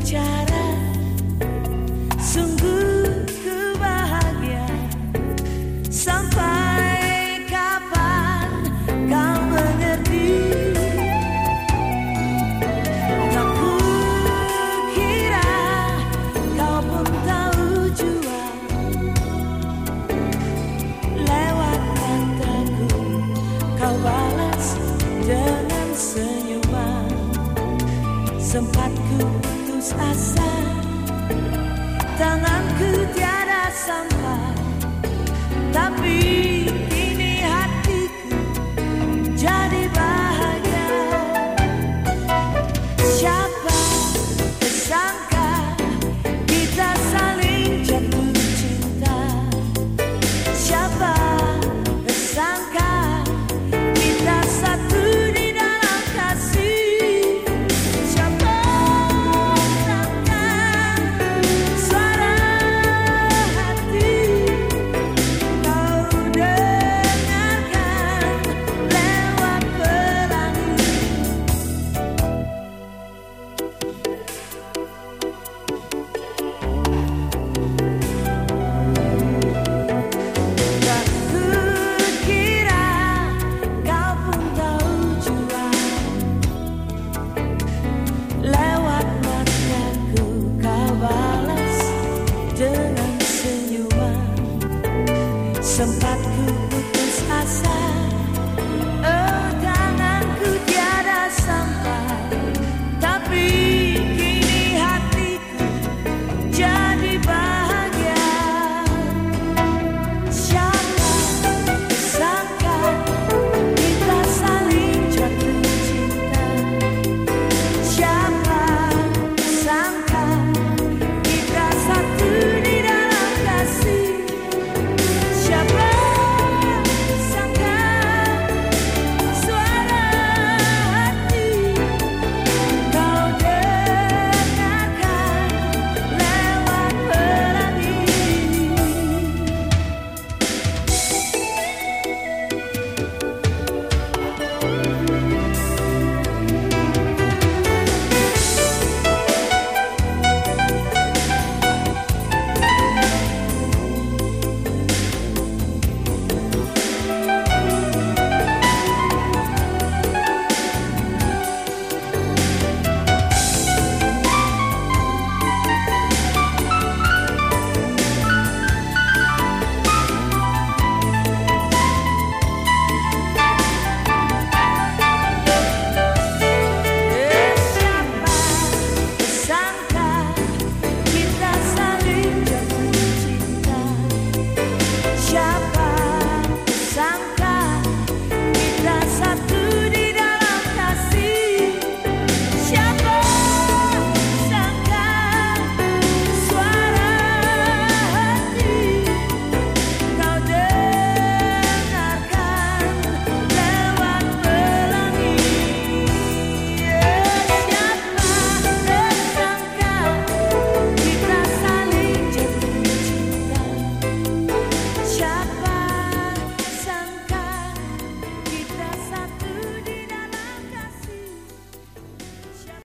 bicara Sungguh ku Sampai kapan kau mengerti? Tak ku kira kau pun tahu jua Lewat kataku kau balas dengan senyuman. Sempat ku putus asa Tanganku tiada Sempat ku putus asa